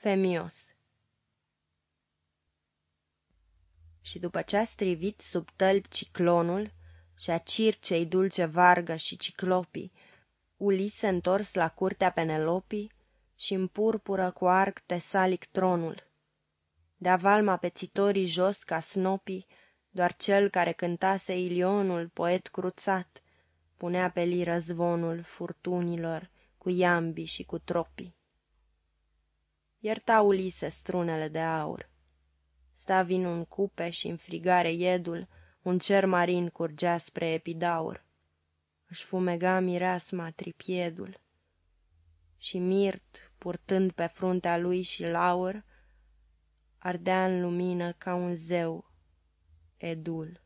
Femios Și după ce a strivit sub tălpi ciclonul Și-a circei dulce vargă și ciclopii, Ulise întors la curtea Penelopii și în purpură cu arc tesalic tronul. De-a valma pețitorii jos ca snopii, Doar cel care cântase Ilionul, poet cruțat, Punea pe liră zvonul furtunilor cu iambi și cu tropii. Ierta Ulise strunele de aur. Sta vinul în cupe și în frigare iedul, un cer marin curgea spre epidaur. Își fumega mireasma tripiedul. Și mirt, purtând pe fruntea lui și laur, ardea în lumină ca un zeu edul.